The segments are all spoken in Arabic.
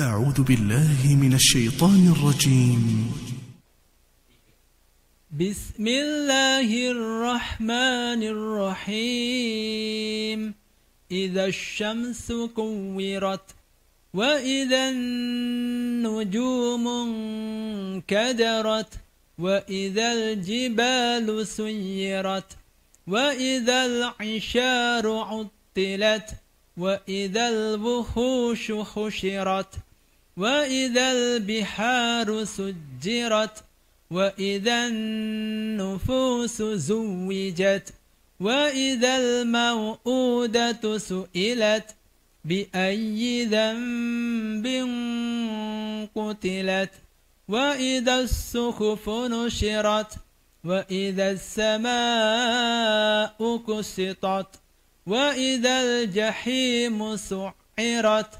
أعوذ بالله من الشيطان الرجيم. بسم الله الرحمن الرحيم. إذا الشمس كورت وإذا النجوم انكدرت وإذا الجبال سيرت وإذا العشار عطلت وإذا الوحوش حشرت وإذا البحار سجرت وإذا النفوس زوجت وإذا الموءودة سئلت بأي ذنب قتلت وإذا السخف نشرت وإذا السماء كسطت وإذا الجحيم سعرت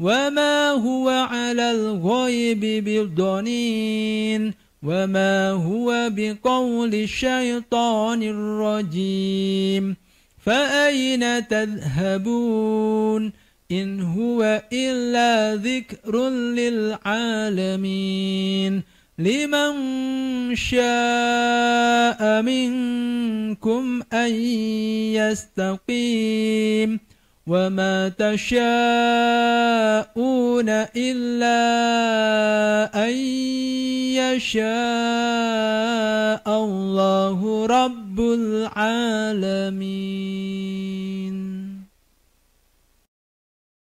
وما هو على الغيب بالضنين وما هو بقول الشيطان الرجيم فأين تذهبون إن هو إلا ذكر للعالمين لمن شاء منكم أن يستقيم وما تشاءون إلا أن يشاء الله رب العالمين